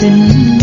tình